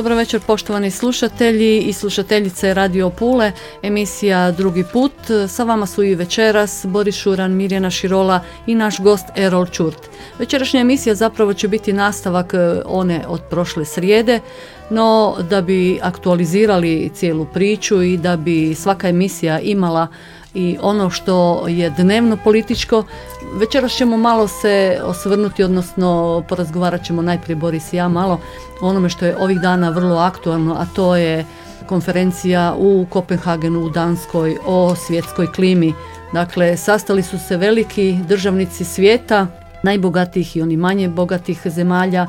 Dobro večer poštovani slušatelji i slušateljice Radio Pule, emisija Drugi put. Sa vama su i večeras Boris Šuran, Mirjana Širola i naš gost Erol Čurt. Večerašnja emisija zapravo će biti nastavak e, one od prošle srijede, no da bi aktualizirali cijelu priču i da bi svaka emisija imala i ono što je dnevno političko. Večeras ćemo malo se osvrnuti, odnosno porazgovarat ćemo najprije Boris i ja malo o onome što je ovih dana vrlo aktualno, a to je konferencija u Kopenhagenu u Danskoj o svjetskoj klimi. Dakle, sastali su se veliki državnici svijeta, najbogatijih i oni manje bogatih zemalja,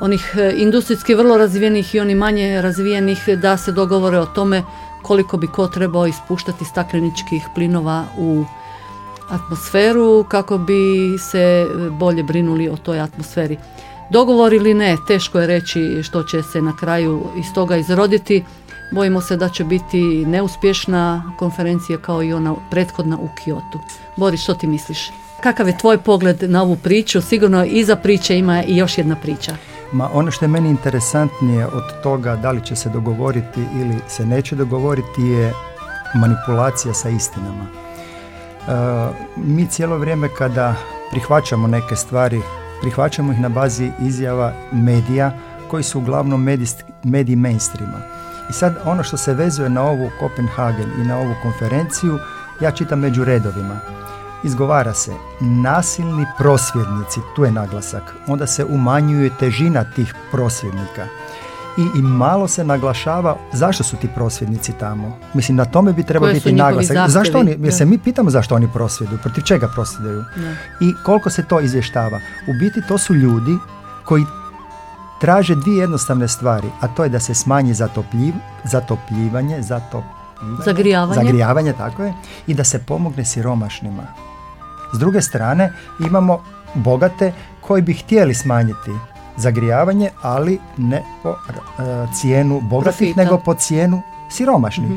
onih industrijski vrlo razvijenih i oni manje razvijenih da se dogovore o tome koliko bi ko trebao ispuštati stakleničkih plinova u atmosferu kako bi se bolje brinuli o toj atmosferi. Dogovor ili ne, teško je reći što će se na kraju iz toga izroditi. Bojimo se da će biti neuspješna konferencija kao i ona prethodna u Kyoto. Boris, što ti misliš? Kakav je tvoj pogled na ovu priču? Sigurno iza priče ima i još jedna priča. Ma ono što je meni interesantnije od toga da li će se dogovoriti ili se neće dogovoriti je manipulacija sa istinama. E, mi cijelo vrijeme kada prihvaćamo neke stvari, prihvaćamo ih na bazi izjava medija koji su uglavnom mediji mainstreama. I sad ono što se vezuje na ovu Kopenhagen i na ovu konferenciju, ja čitam među redovima izgovara se nasilni prosvjednici, tu je naglasak, onda se umanjuje težina tih prosvjednika. I, I malo se naglašava zašto su ti prosvjednici tamo. Mislim, na tome bi trebao biti naglasak. Zašto oni, jer se mi pitamo zašto oni prosvjeduju, protiv čega prosvjeduju. I koliko se to izvještava. U biti to su ljudi koji traže dvije jednostavne stvari, a to je da se smanji zatopljiv, zatopljivanje, zatopljivanje, zagrijavanje. zagrijavanje, tako je, i da se pomogne siromašnima. S druge strane imamo bogate koji bi htjeli smanjiti zagrijavanje, ali ne po e, cijenu bogatih, nego po cijenu siromašnih. Mhm.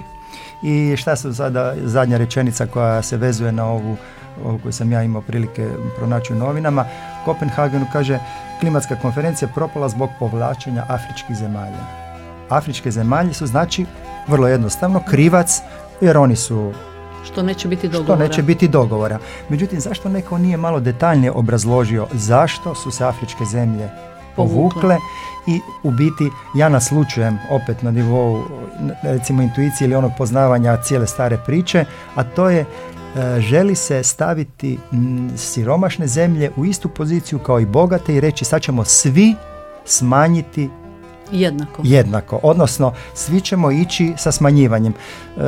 I šta su sada zadnja rečenica koja se vezuje na ovu, ovu koju sam ja imao prilike pronaći u novinama. Kopenhagenu kaže klimatska konferencija propala zbog povlačenja afričkih zemalja. Afričke zemalje su znači vrlo jednostavno krivac jer oni su što neće biti dogovora. Što neće biti dogovora. Međutim, zašto neko nije malo detaljnije obrazložio zašto su se afričke zemlje povukle i u biti ja naslučujem opet na nivou recimo intuicije ili onog poznavanja cijele stare priče, a to je e, želi se staviti siromašne zemlje u istu poziciju kao i bogate i reći sad ćemo svi smanjiti Jednako. Jednako, odnosno svi ćemo ići sa smanjivanjem. E,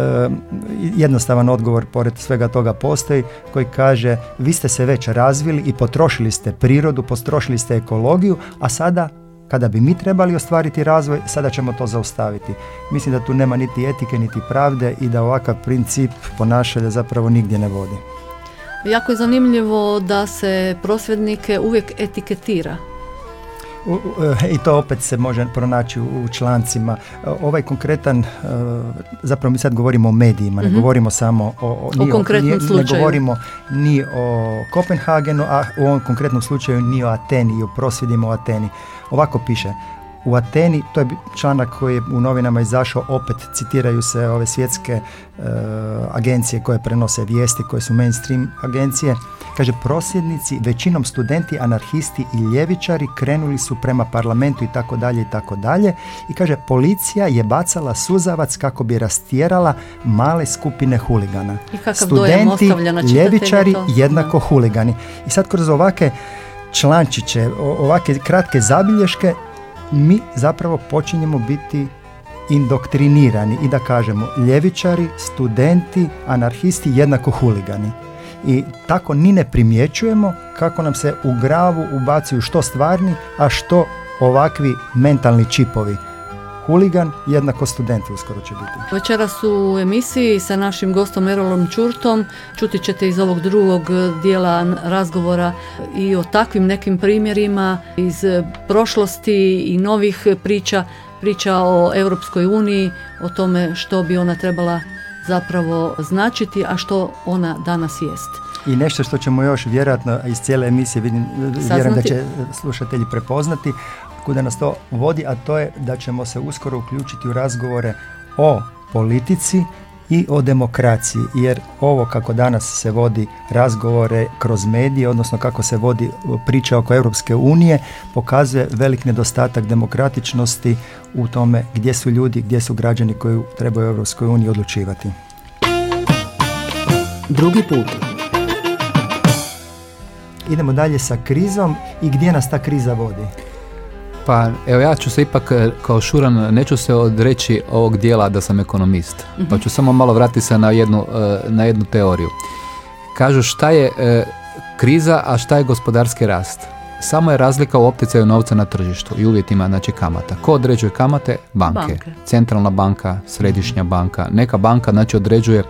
jednostavan odgovor pored svega toga postoji koji kaže vi ste se već razvili i potrošili ste prirodu, potrošili ste ekologiju, a sada kada bi mi trebali ostvariti razvoj, sada ćemo to zaustaviti. Mislim da tu nema niti etike, niti pravde i da ovakav princip ponašanja zapravo nigdje ne vodi. Jako je zanimljivo da se prosvjednike uvijek etiketira i to opet se može pronaći u člancima. Ovaj konkretan, e, zapravo mi sad govorimo o medijima, ne mhm. govorimo samo o, o, o konkretnom slučaju. Ne govorimo ni o Kopenhagenu, a u ovom konkretnom slučaju ni o Ateni i o prosvjedima u Ateni. Ovako piše, u Ateni, to je članak koji je u novinama izašao, opet citiraju se ove svjetske e, agencije koje prenose vijesti, koje su mainstream agencije. Kaže, prosvjednici, većinom studenti, anarhisti i ljevičari krenuli su prema parlamentu i tako dalje i tako dalje. I kaže, policija je bacala suzavac kako bi rastjerala male skupine huligana. I kakav studenti, ljevičari, jednako huligani. I sad kroz ovake člančiće, ovake kratke zabilješke mi zapravo počinjemo biti indoktrinirani i da kažemo ljevičari, studenti, anarhisti jednako huligani. I tako ni ne primjećujemo kako nam se u gravu ubacuju što stvarni, a što ovakvi mentalni čipovi huligan jednako student uskoro će biti. Večeras u emisiji sa našim gostom Erolom Čurtom čuti ćete iz ovog drugog dijela razgovora i o takvim nekim primjerima iz prošlosti i novih priča, priča o Europskoj uniji, o tome što bi ona trebala zapravo značiti, a što ona danas jest. I nešto što ćemo još vjerojatno iz cijele emisije vidim, vjerujem da će slušatelji prepoznati, kuda nas to vodi, a to je da ćemo se uskoro uključiti u razgovore o politici i o demokraciji, jer ovo kako danas se vodi razgovore kroz medije, odnosno kako se vodi priča oko Europske unije, pokazuje velik nedostatak demokratičnosti u tome gdje su ljudi, gdje su građani koji trebaju u Europskoj uniji odlučivati. Drugi put. Idemo dalje sa krizom i gdje nas ta kriza vodi? Pa evo ja ću se ipak e, kao Šuran neću se odreći ovog dijela da sam ekonomist. Pa ću samo malo vratiti se na jednu, e, na jednu teoriju. Kažu šta je e, kriza, a šta je gospodarski rast. Samo je razlika u opticaju novca na tržištu i uvjetima znači kamata. Ko određuje kamate? Banke. Banke. Centralna banka, središnja banka. Neka banka znači određuje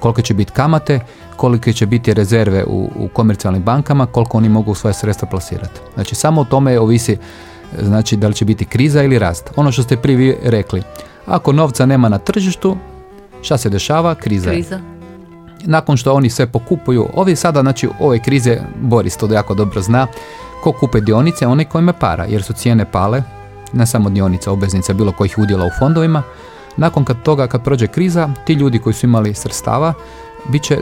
kolike će biti kamate, kolike će biti rezerve u, u komercijalnim bankama, koliko oni mogu svoje sredstva plasirati. Znači samo o tome ovisi znači da li će biti kriza ili rast. Ono što ste prije rekli, ako novca nema na tržištu, šta se dešava? Kriza. Kriza. Nakon što oni sve pokupuju, ovi sada, znači ove krize, Boris to jako dobro zna, ko kupe dionice, one kojima para, jer su cijene pale, ne samo dionica, obveznica, bilo kojih udjela u fondovima. Nakon kad toga, kad prođe kriza, ti ljudi koji su imali sredstava, bit će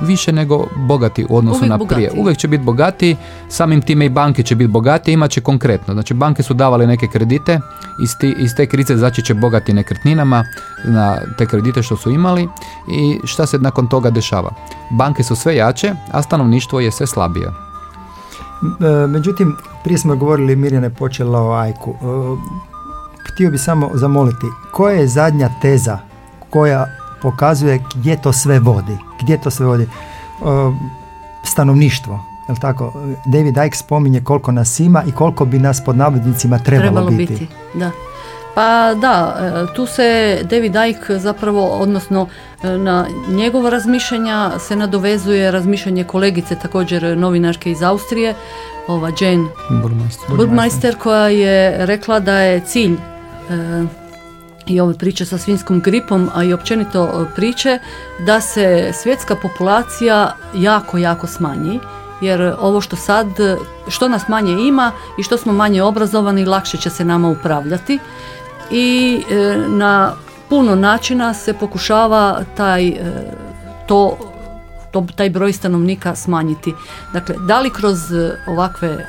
više nego bogati u odnosu Uvijek na prije. bogatiji. Uvijek će biti bogatiji, samim time i banke će biti bogatije, imat će konkretno. Znači banke su davale neke kredite, iz, ti, iz te krize zaći će bogati nekretninama na te kredite što su imali i šta se nakon toga dešava. Banke su sve jače, a stanovništvo je sve slabije. E, Međutim, prije smo govorili, Mirjana je počela o ajku. E, Htio bi samo zamoliti, koja je zadnja teza koja pokazuje gdje to sve vodi? Gdje to sve vodi? Stanovništvo, jel tako? David Icke spominje koliko nas ima i koliko bi nas pod navodnicima trebalo, biti. Da. Pa da, e, tu se David Icke zapravo, odnosno e, na njegovo razmišljanja se nadovezuje razmišljanje kolegice također novinarke iz Austrije, ova Jane Burmeister. Burmeister koja je rekla da je cilj e, i ove priče sa svinskom gripom, a i općenito e, priče da se svjetska populacija jako, jako smanji jer ovo što sad, što nas manje ima i što smo manje obrazovani, lakše će se nama upravljati i e, na puno načina se pokušava taj e, to to, taj broj stanovnika smanjiti. Dakle, da li kroz e, ovakve e,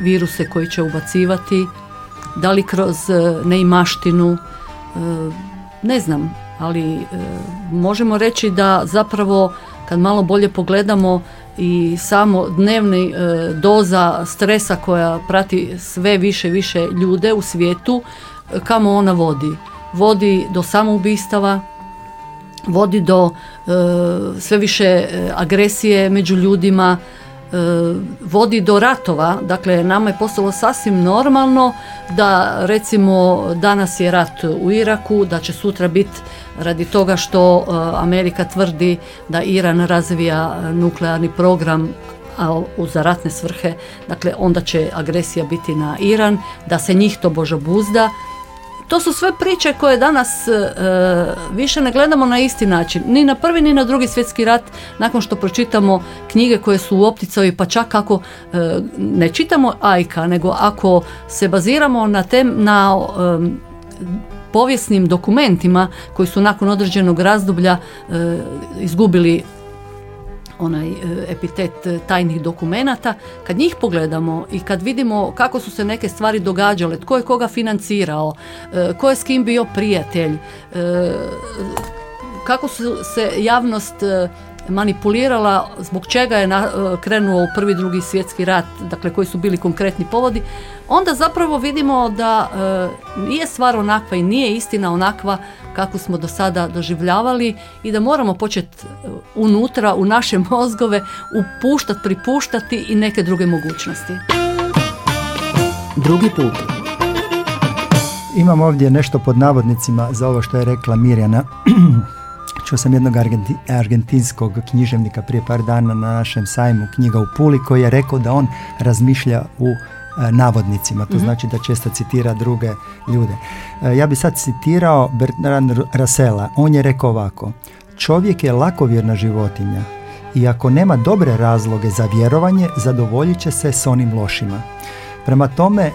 viruse koji će ubacivati, da li kroz neimaštinu, ne znam, ali e, možemo reći da zapravo kad malo bolje pogledamo i samo dnevni e, doza stresa koja prati sve više više ljude u svijetu, kamo ona vodi? Vodi do samoubistava, vodi do e, sve više e, agresije među ljudima, vodi do ratova. Dakle, nama je postalo sasvim normalno da recimo danas je rat u Iraku, da će sutra biti radi toga što e, Amerika tvrdi da Iran razvija e, nuklearni program a za ratne svrhe, dakle onda će agresija biti na Iran, da se njih to božo buzda, to su sve priče koje danas e, više ne gledamo na isti način. Ni na prvi ni na drugi svjetski rat nakon što pročitamo knjige koje su u opticaju pa čak ako e, ne čitamo Ajka nego ako se baziramo na tem na em, povijesnim dokumentima koji su nakon određenog razdoblja e, izgubili onaj e, epitet e, tajnih dokumenata, kad njih pogledamo i kad vidimo kako su se neke stvari događale, tko je koga financirao, e, ko je s kim bio prijatelj, e, kako su se javnost e, manipulirala, zbog čega je na- e, krenuo prvi, drugi svjetski rat, dakle koji su bili konkretni povodi, onda zapravo vidimo da e, nije stvar onakva i nije istina onakva kako smo do sada doživljavali i da moramo početi unutra u naše mozgove upuštati, pripuštati i neke druge mogućnosti. Drugi put. imam ovdje nešto pod navodnicima za ovo što je rekla Mirjana. Čuo sam jednog argentinskog književnika prije par dana na našem sajmu knjiga u Puli koji je rekao da on razmišlja u e, navodnicima, to mhm. znači da često citira druge ljude. E, ja bi sad citirao Bertrand Russella, on je rekao ovako, čovjek je lakovjerna životinja i ako nema dobre razloge za vjerovanje, zadovoljit će se s onim lošima. Prema tome, e,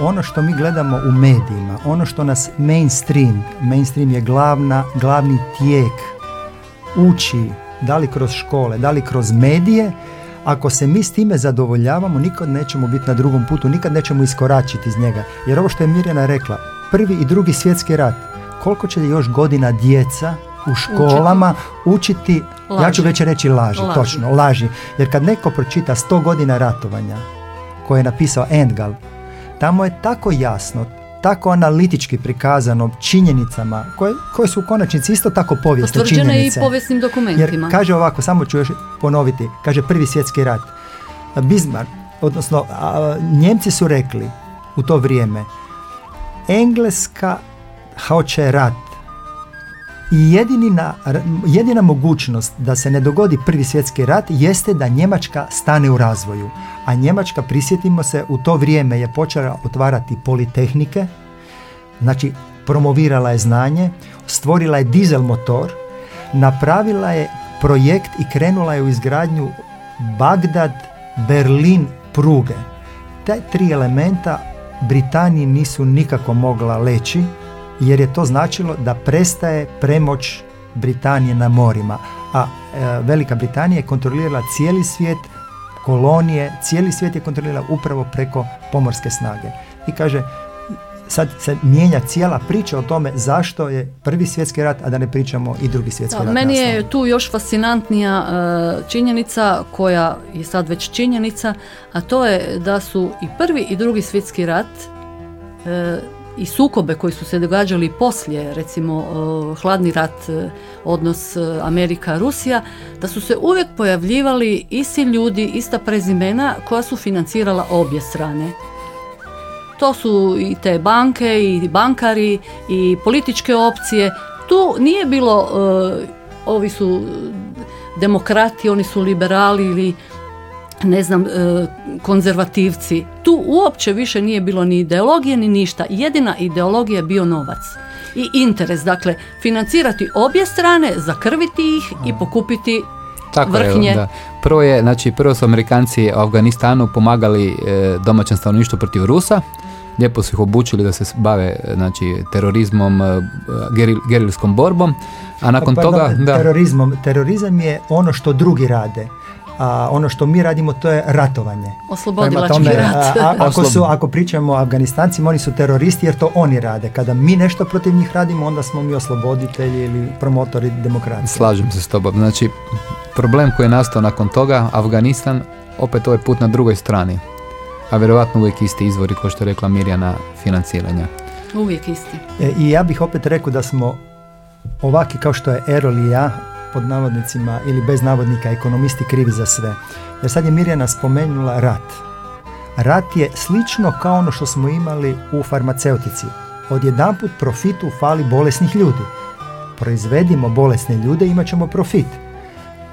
ono što mi gledamo u medijima, ono što nas mainstream, mainstream je glavna, glavni tijek, uči, da li kroz škole, da li kroz medije, ako se mi s time zadovoljavamo, nikad nećemo biti na drugom putu, nikad nećemo iskoračiti iz njega. Jer ovo što je Mirjana rekla, prvi i drugi svjetski rat, koliko će još godina djeca u školama učiti, ja ću već reći laži, laži, točno, laži. Jer kad neko pročita sto godina ratovanja, koje je napisao Endgal, tamo je tako jasno, tako analitički prikazano činjenicama koje, koje su u konačnici isto tako povijesne činjenice. i povijesnim dokumentima. Jer kaže ovako, samo ću još ponoviti, kaže prvi svjetski rat. Bismarck, odnosno Njemci su rekli u to vrijeme Engleska hoće rat i jedina, jedina mogućnost da se ne dogodi prvi svjetski rat jeste da Njemačka stane u razvoju. A Njemačka, prisjetimo se, u to vrijeme je počela otvarati politehnike, znači promovirala je znanje, stvorila je dizel motor, napravila je projekt i krenula je u izgradnju Bagdad, Berlin, pruge. Te tri elementa Britaniji nisu nikako mogla leći jer je to značilo da prestaje premoć Britanije na morima, a e, Velika Britanija je kontrolirala cijeli svijet, kolonije, cijeli svijet je kontrolirala upravo preko pomorske snage. I kaže, sad se mijenja cijela priča o tome zašto je prvi svjetski rat, a da ne pričamo i drugi svjetski rat. Meni je tu još fascinantnija e, činjenica koja je sad već činjenica, a to je da su i prvi i drugi svjetski rat e, i sukobe koji su se događali poslije, recimo hladni rat, e, odnos e, Amerika-Rusija, da su se uvijek pojavljivali isti ljudi, ista prezimena koja su financirala obje strane. To su i te banke i bankari i političke opcije. Tu nije bilo, e, ovi su demokrati, oni su liberali ili ne znam, e, konzervativci. Tu uopće više nije bilo ni ideologije ni ništa. Jedina ideologija je bio novac i interes. Dakle, financirati obje strane, zakrviti ih i pokupiti tako vrhnje. Je, da. Prvo je, znači, prvo su Amerikanci u Afganistanu pomagali e, domaćem stanovništvu protiv Rusa. Lijepo su ih obučili da se bave znači, terorizmom, e, gerilskom borbom. A nakon pa, toga... Da, terorizmom. Terorizam je ono što drugi rade a ono što mi radimo to je ratovanje. Oslobodilački rat. ako, su, ako pričamo o Afganistancima, oni su teroristi jer to oni rade. Kada mi nešto protiv njih radimo, onda smo mi osloboditelji ili promotori demokracije. Slažem se s tobom. Znači, problem koji je nastao nakon toga, Afganistan, opet ovaj put na drugoj strani. A vjerojatno uvijek isti izvori, kao što je rekla Mirjana, financiranja. Uvijek isti. E, I ja bih opet rekao da smo ovaki kao što je Erol i ja, pod navodnicima ili bez navodnika ekonomisti krivi za sve. Jer sad je Mirjana spomenula rat. Rat je slično kao ono što smo imali u farmaceutici. Odjedanput profitu fali bolesnih ljudi. Proizvedimo bolesne ljude, imat ćemo profit.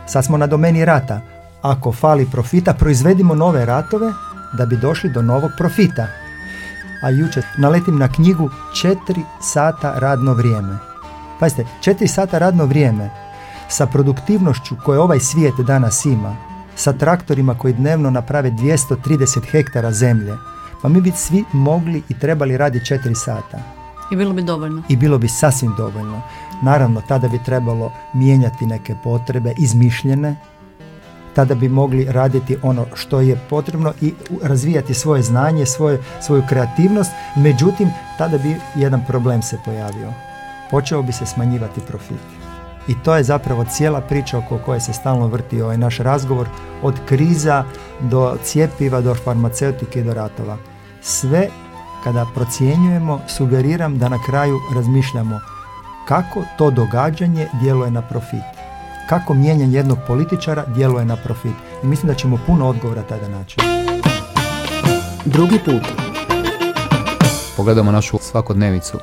Sad smo na domeni rata. Ako fali profita, proizvedimo nove ratove da bi došli do novog profita. A jučer naletim na knjigu 4 sata radno vrijeme. Pazite, 4 sata radno vrijeme sa produktivnošću koje ovaj svijet danas ima, sa traktorima koji dnevno naprave 230 hektara zemlje, pa mi bi svi mogli i trebali raditi 4 sata. I bilo bi dovoljno. I bilo bi sasvim dovoljno. Naravno, tada bi trebalo mijenjati neke potrebe, izmišljene, tada bi mogli raditi ono što je potrebno i razvijati svoje znanje, svoje, svoju kreativnost, međutim, tada bi jedan problem se pojavio. Počeo bi se smanjivati profit. I to je zapravo cijela priča oko koje se stalno vrti ovaj naš razgovor, od kriza do cijepiva, do farmaceutike i do ratova. Sve kada procjenjujemo, sugeriram da na kraju razmišljamo kako to događanje djeluje na profit. Kako mijenjanje jednog političara djeluje na profit. I mislim da ćemo puno odgovora tada naći. Drugi put. pogledamo našu svakodnevicu,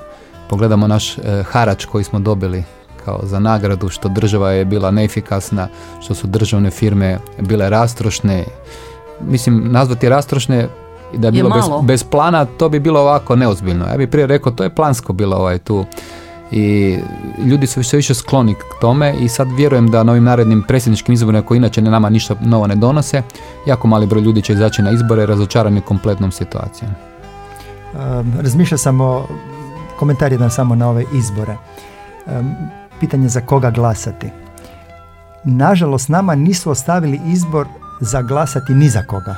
pogledamo naš e, harač koji smo dobili kao za nagradu, što država je bila neefikasna, što su državne firme bile rastrošne. Mislim, nazvati rastrošne i da je bilo bez, bez, plana, to bi bilo ovako neozbiljno. Ja bih prije rekao, to je plansko bilo ovaj tu. I ljudi su sve više skloni k tome i sad vjerujem da na ovim narednim predsjedničkim izborima koji inače ne nama ništa novo ne donose, jako mali broj ljudi će izaći na izbore razočarani kompletnom situacijom. Um, razmišljao sam o komentar jedan samo na ove izbore. Um, pitanje za koga glasati. Nažalost, nama nisu ostavili izbor za glasati ni za koga.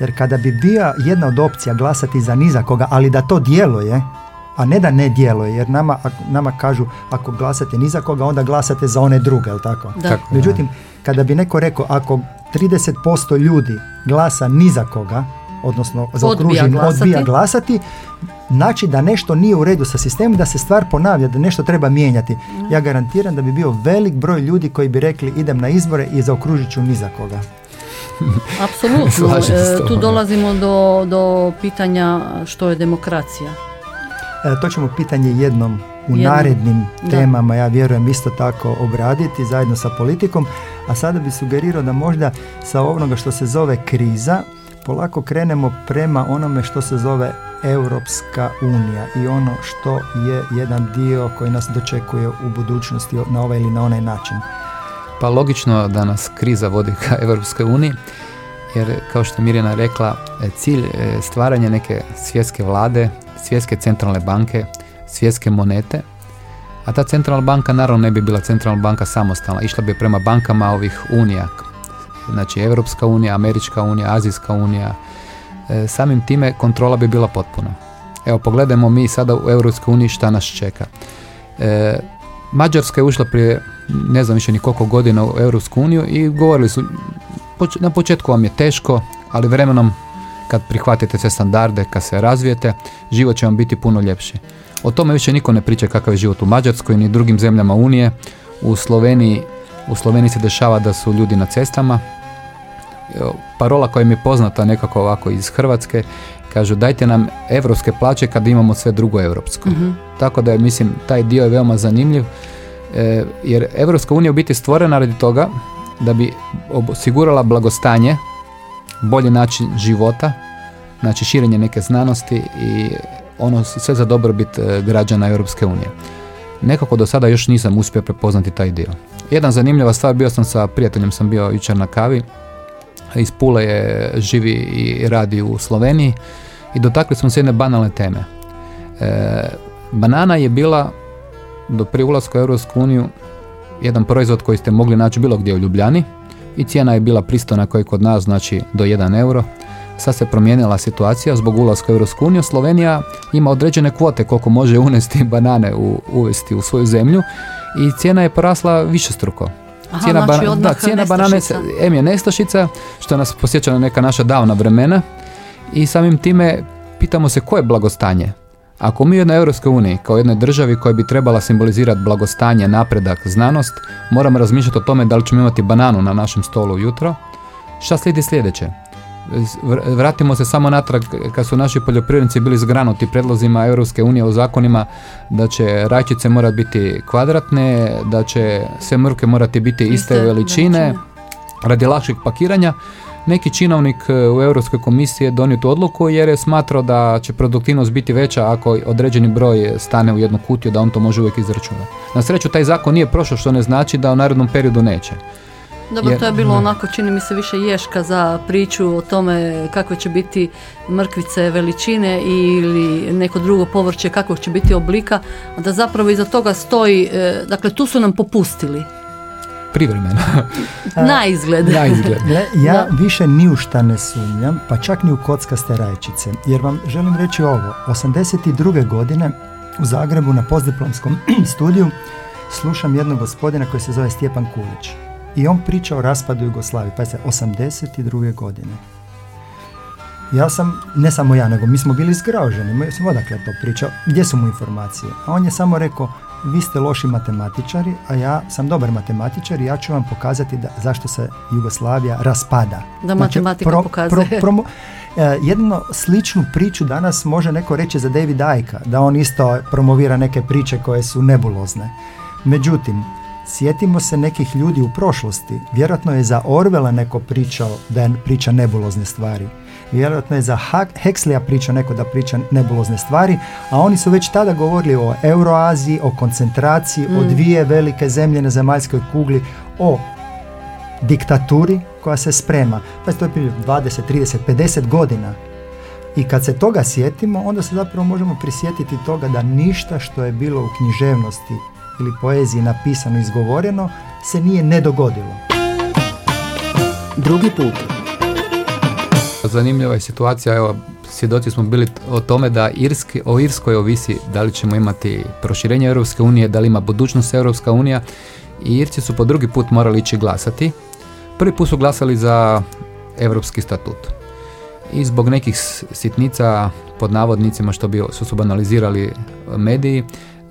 Jer kada bi bila jedna od opcija glasati za ni za koga, ali da to djeluje, a ne da ne djeluje, jer nama, nama kažu ako glasate ni za koga, onda glasate za one druge, jel tako? Da. Međutim, kada bi neko rekao ako 30% ljudi glasa ni za koga, odnosno za odbija glasati. odbija glasati, znači da nešto nije u redu sa sistemom, da se stvar ponavlja, da nešto treba mijenjati. Ja garantiram da bi bio velik broj ljudi koji bi rekli idem na izbore i zaokružit ću ni za koga. Apsolutno, e, tu dolazimo do, do pitanja što je demokracija. E, to ćemo pitanje jednom u narednim temama, ja vjerujem, isto tako obraditi zajedno sa politikom, a sada bi sugerirao da možda sa onoga što se zove kriza, polako krenemo prema onome što se zove Europska unija i ono što je jedan dio koji nas dočekuje u budućnosti na ovaj ili na onaj način. Pa logično da nas kriza vodi ka Europskoj uniji, jer kao što je Mirjana rekla, e, cilj e, stvaranja neke svjetske vlade, svjetske centralne banke, svjetske monete, a ta centralna banka naravno ne bi bila centralna banka samostalna, išla bi prema bankama ovih unija, znači Europska unija, Američka unija, Azijska unija, e, samim time kontrola bi bila potpuna. Evo pogledajmo mi sada u Europskoj uniji šta nas čeka. E, Mađarska je ušla prije ne znam više ni koliko godina u Europsku uniju i govorili su na početku vam je teško, ali vremenom kad prihvatite sve standarde, kad se razvijete, život će vam biti puno ljepši. O tome više niko ne priča kakav je život u Mađarskoj ni drugim zemljama Unije. U Sloveniji, u Sloveniji se dešava da su ljudi na cestama. Parola koja mi je poznata nekako ovako iz Hrvatske, kažu dajte nam evropske plaće kad imamo sve drugo europsko. Mhm. Tako da je, mislim, taj dio je veoma zanimljiv, e, jer Evropska unija u biti stvorena radi toga da bi osigurala blagostanje, bolji način života, znači širenje neke znanosti i ono sve za dobrobit e, građana Europske unije. Nekako do sada još nisam uspio prepoznati taj dio. Jedan zanimljiva stvar, bio sam sa prijateljem, sam bio jučer na kavi, iz Pule je živi i radi u Sloveniji i dotakli smo se jedne banalne teme. E, banana je bila do prije ulaska u Europsku uniju jedan proizvod koji ste mogli naći bilo gdje u Ljubljani i cijena je bila pristojna koji kod nas znači do 1 euro. Sad se promijenila situacija zbog ulaska u Europsku uniju. Slovenija ima određene kvote koliko može unesti banane u, uvesti u svoju zemlju i cijena je porasla više struko. Aha, cijena, znači da, cijena banane em je nestašica, što nas posjeća na neka naša davna vremena i samim time pitamo se koje je blagostanje. Ako mi u jednoj Europskoj uniji, kao jednoj državi koja bi trebala simbolizirati blagostanje, napredak, znanost, moramo razmišljati o tome da li ćemo imati bananu na našem stolu jutro, šta slijedi sljedeće? Vratimo se samo natrag kad su naši poljoprivrednici bili zgranuti predlozima Europske unije u zakonima da će rajčice morati biti kvadratne, da će sve mrke morati biti iste, veličine, radi lakšeg pakiranja neki činovnik e, u Europskoj komisiji je donio tu odluku jer je smatrao da će produktivnost biti veća ako određeni broj stane u jednu kutiju da on to može uvijek izračunati. Na sreću taj zakon nije prošao što ne znači da u narednom periodu neće. Dobro, to je bilo onako, čini mi se više ješka za priču o tome kakve će biti mrkvice veličine ili neko drugo povrće kakvog će biti oblika, a da zapravo iza toga stoji, e, dakle tu su nam popustili privremeno. na izgled. na izgled. ja više ni u šta ne sumnjam, pa čak ni u kockaste rajčice. Jer vam želim reći ovo. 82. godine u Zagrebu na postdiplomskom studiju slušam jednog gospodina koji se zove Stjepan Kulić. I on priča o raspadu Jugoslavije. Pa se 82. godine. Ja sam, ne samo ja, nego mi smo bili zgraženi. Mi smo odakle to pričao. Gdje su mu informacije? A on je samo rekao, vi ste loši matematičari, a ja sam dobar matematičar i ja ću vam pokazati da, zašto se Jugoslavija raspada. Da znači, matematika pokazuje. E, jedno sličnu priču danas može neko reći za David Icke, da on isto promovira neke priče koje su nebulozne. Međutim, Sjetimo se nekih ljudi u prošlosti. Vjerojatno je za Orvela neko pričao da je priča nebulozne stvari. Vjerojatno je za Hexleya pričao neko da priča nebulozne stvari, a oni su već tada govorili o Euroaziji, o koncentraciji, o mm. dvije velike zemlje na zemaljskoj kugli, o diktaturi koja se sprema. Pa to je prije 20, 30, 50 godina. I kad se toga sjetimo, onda se zapravo možemo prisjetiti toga da ništa što je bilo u književnosti ili poeziji napisano i izgovoreno se nije ne dogodilo. Drugi put. Zanimljiva je situacija, evo, svjedoci smo bili o tome da Irski, o Irskoj ovisi da li ćemo imati proširenje Europske unije, da li ima budućnost Europska unija i Irci su po drugi put morali ići glasati. Prvi put su glasali za Europski statut. I zbog nekih sitnica pod navodnicima što bi su, su banalizirali mediji,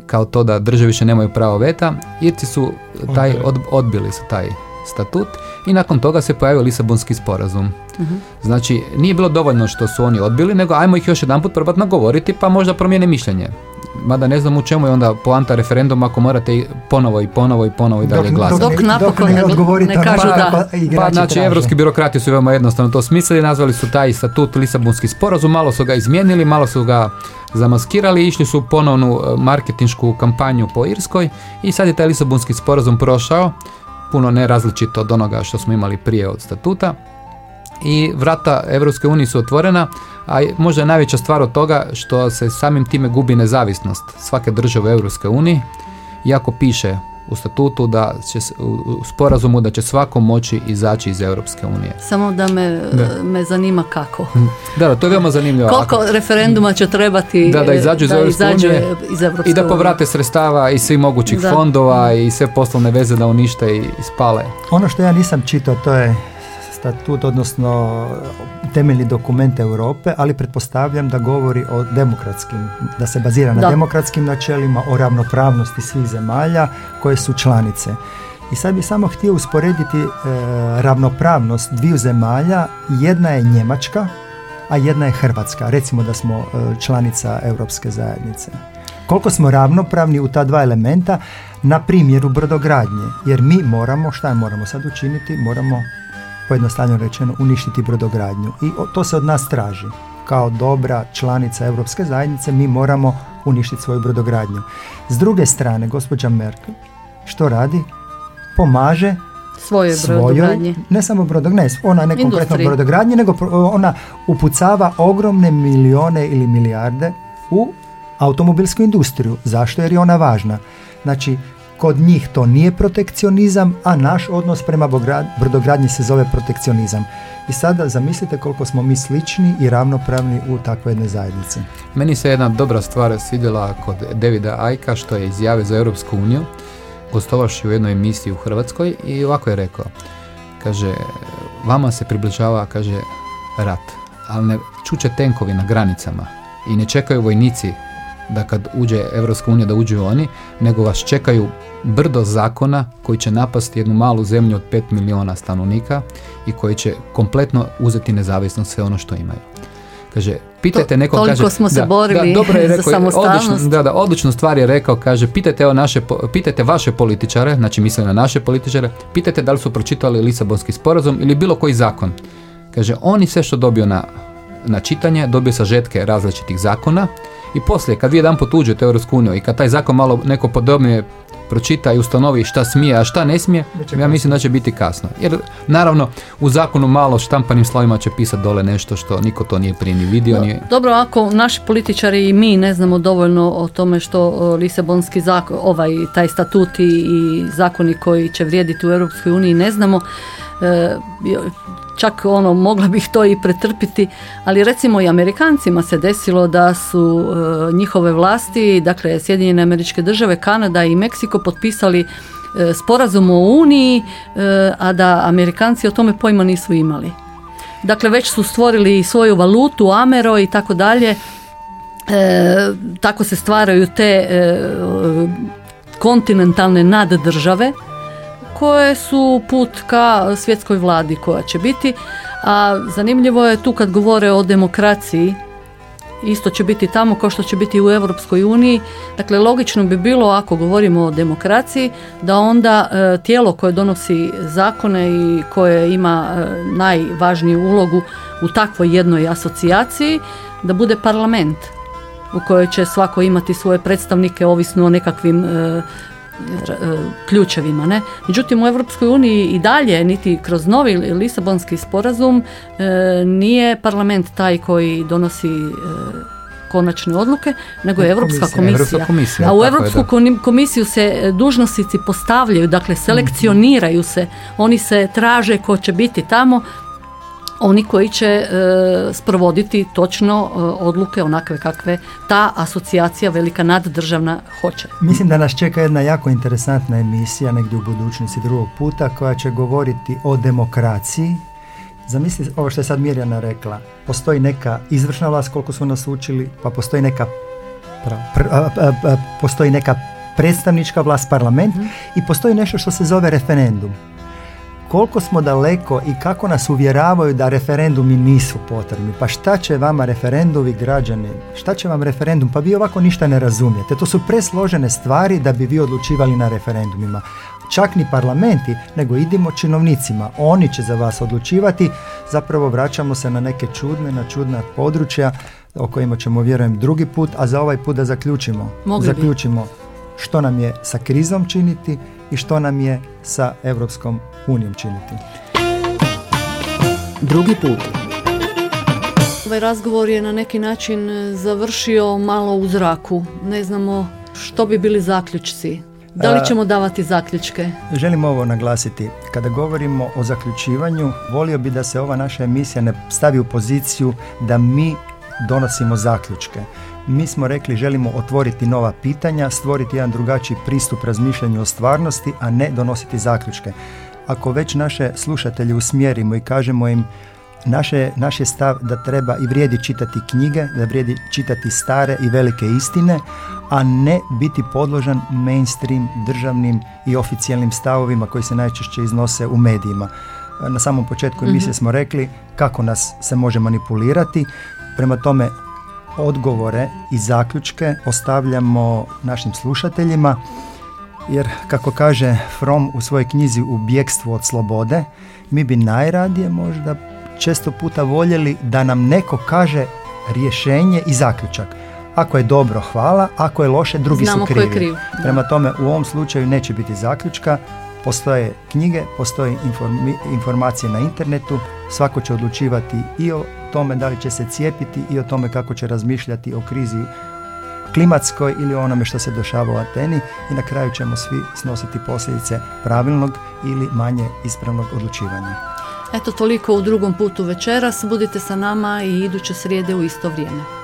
kao to da države više nemaju pravo veta, Irci su taj odbili. su taj statut i nakon toga se pojavio Lisabonski sporazum. uh Znači, nije bilo dovoljno što su oni odbili, nego ajmo ih još jedan put probati nagovoriti pa možda promijene mišljenje. Mada ne znam u čemu je onda poanta referenduma ako morate ponovo i ponovo i ponovo i dalje glasati. Dok, napokon ne, ne, kažu da. Pa, znači, evropski birokrati su veoma jednostavno to smislili, nazvali su taj statut Lisabonski sporazum, malo su ga izmijenili, malo su ga zamaskirali, išli su u ponovnu e, marketinšku kampanju po Irskoj i sad je taj Lisabonski sporazum prošao, puno ne različito od onoga što smo imali prije od statuta. I vrata Europske unije su otvorena, a možda je najveća stvar od toga što se samim time gubi nezavisnost svake države Europske unije, iako piše u statutu da će u sporazumu da će svako moći izaći iz Europske unije. Samo da me, me zanima kako. Hm. Da, da, to je veoma zanimljivo. Koliko Ako, referenduma će trebati da, da izađu iz, Europske unije i da povrate sredstava iz svih mogućih fondova i sve poslovne veze da unište i spale. Ono što ja nisam čitao to je statut, odnosno temeljni dokument Europe, ali pretpostavljam da govori o demokratskim, da se bazira na demokratskim načelima, o ravnopravnosti svih zemalja koje su članice. I sad bih samo htio usporediti e, ravnopravnost dviju zemalja. Jedna je Njemačka, a jedna je Hrvatska. Recimo da smo e, članica Europske zajednice. Koliko smo ravnopravni u ta dva elementa na primjeru brodogradnje. Jer mi moramo, šta moramo sad učiniti? Moramo pojednostavljeno rečeno uništiti brodogradnju i to se od nas traži. Kao dobra članica Europske zajednice mi moramo uništiti svoju brodogradnju. S druge strane, gospođa Merkel što radi? Pomaže svoje brodogradnje. Ne samo brodogradnje, ona ne konkretno brodogradnje, nego ona upucava ogromne milijone ili milijarde u automobilsku industriju. Zašto? Jer je ona važna. Znači, Kod njih to nije protekcionizam, a naš odnos prema brodogradnji se zove protekcionizam. I sada zamislite koliko smo mi slični i ravnopravni u takvoj jednoj zajednici. Meni se jedna dobra stvar svidjela kod Davida Ajka što je izjavio za Europsku uniju, gostovavši u jednoj emisiji u Hrvatskoj i ovako je rekao, kaže, vama se približava, kaže, rat, ali ne čuče tenkovi na granicama i ne čekaju vojnici da kad uđe Evropska unija da uđu oni, nego vas čekaju brdo zakona koji će napasti jednu malu zemlju od 5 miliona stanovnika i koji će kompletno uzeti nezavisnost sve ono što imaju. Kaže, pitajte neko, toliko kaže, smo se borili dobro je rekao, za samostalnost. Odlično, da, da, odličnu stvar je rekao, kaže, pitajte, o naše, pitajte vaše političare, znači mislim na naše političare, pitajte da li su pročitali Lisabonski sporazum ili bilo koji zakon. Kaže, oni sve što dobiju na, na čitanje, dobiju sažetke različitih zakona i poslije, kad vi jedan put uđete u Europsku uniju i kad taj zakon malo neko podobnije pročita i ustanovi šta smije, a šta ne smije, ja mislim da će biti kasno. Jer naravno u zakonu malo štampanim slovima će pisati dole nešto što niko to nije prije ni vidio. ni... Dobro, ako naši političari i mi ne znamo dovoljno o tome što Lisabonski zakon, ovaj, taj statuti i zakoni koji će vrijediti u Europskoj uniji ne znamo, e, čak ono mogla bih to i pretrpiti, ali recimo i Amerikancima se desilo da su e, njihove vlasti, dakle Sjedinjene američke države, Kanada i Meksiko potpisali e, sporazum o Uniji, e, a da Amerikanci o tome pojma nisu imali. Dakle, već su stvorili svoju valutu, Amero i tako dalje. tako se stvaraju te kontinentalne naddržave koje su put ka svjetskoj vladi koja će biti, A zanimljivo je tu kad govore o demokraciji, isto će biti tamo kao što će biti u Europskoj uniji. Dakle, logično bi bilo ako govorimo o demokraciji da onda e, tijelo koje donosi zakone i koje ima e, najvažniju ulogu u takvoj jednoj asocijaciji da bude parlament u kojoj će svako imati svoje predstavnike ovisno o nekakvim e, ključevima. Ne? Međutim, u Europskoj uniji i dalje, niti kroz novi Lisabonski sporazum, nije parlament taj koji donosi konačne odluke, nego je Europska komisija. A u Europsku komisiju se e, dužnosnici postavljaju, dakle selekcioniraju se, oni se traže ko će biti tamo, oni koji će e, sprovoditi točno e, odluke onakve kakve ta asocijacija velika naddržavna hoće. Mislim da nas čeka jedna jako interesantna emisija negdje u budućnosti drugog puta koja će govoriti o demokraciji Zamisli ovo što je sad Mirjana rekla. Postoji neka izvršna vlast koliko su nas učili, pa postoji neka postoji neka predstavnička vlast, parlament mhm. i postoji nešto što se zove referendum. Koliko smo daleko i kako nas uvjeravaju da referendumi nisu potrebni. Pa šta će vama referendumi građani? Šta će vam referendum? Pa vi ovako ništa ne razumijete. To su presložene stvari da bi vi odlučivali na referendumima čak ni parlamenti, nego idimo činovnicima. Oni će za vas odlučivati. Zapravo vraćamo se na neke čudne, na čudna područja o kojima ćemo vjerujem drugi put, a za ovaj put da zaključimo. zaključimo što nam je sa krizom činiti i što nam je sa Europskom unijom činiti. Drugi put. Ovaj razgovor je na neki način završio malo u zraku. Ne znamo što bi bili zaključci da li ćemo davati zaključke? Želim ovo naglasiti. Kada govorimo o zaključivanju, volio bi da se ova naša emisija ne stavi u poziciju da mi donosimo zaključke. Mi smo rekli želimo otvoriti nova pitanja, stvoriti jedan drugačiji pristup razmišljanju o stvarnosti, a ne donositi zaključke. Ako već naše slušatelje usmjerimo i kažemo im Naše, naš je stav da treba i vrijedi čitati knjige, da vrijedi čitati stare i velike istine, a ne biti podložan mainstream državnim i oficijalnim stavovima koji se najčešće iznose u medijima. Na samom početku emisije mm smo rekli kako nas se može manipulirati, prema tome odgovore i zaključke ostavljamo našim slušateljima, jer kako kaže From u svojoj knjizi U bjegstvu od slobode, mi bi najradije možda često puta voljeli da nam neko kaže rješenje i zaključak. Ako je dobro, hvala, ako je loše, drugi su krivi. kriv. Prema tome, u ovom slučaju neće biti zaključka, postoje knjige, postoje informacije na internetu, svako će odlučivati i o tome da li će se cijepiti i o tome kako će razmišljati o krizi klimatskoj ili onome što se dešava u Ateni i na kraju ćemo svi snositi posljedice pravilnog ili manje ispravnog odlučivanja. Eto toliko u drugom putu večeras. Budite sa nama i iduće srijede u isto vrijeme.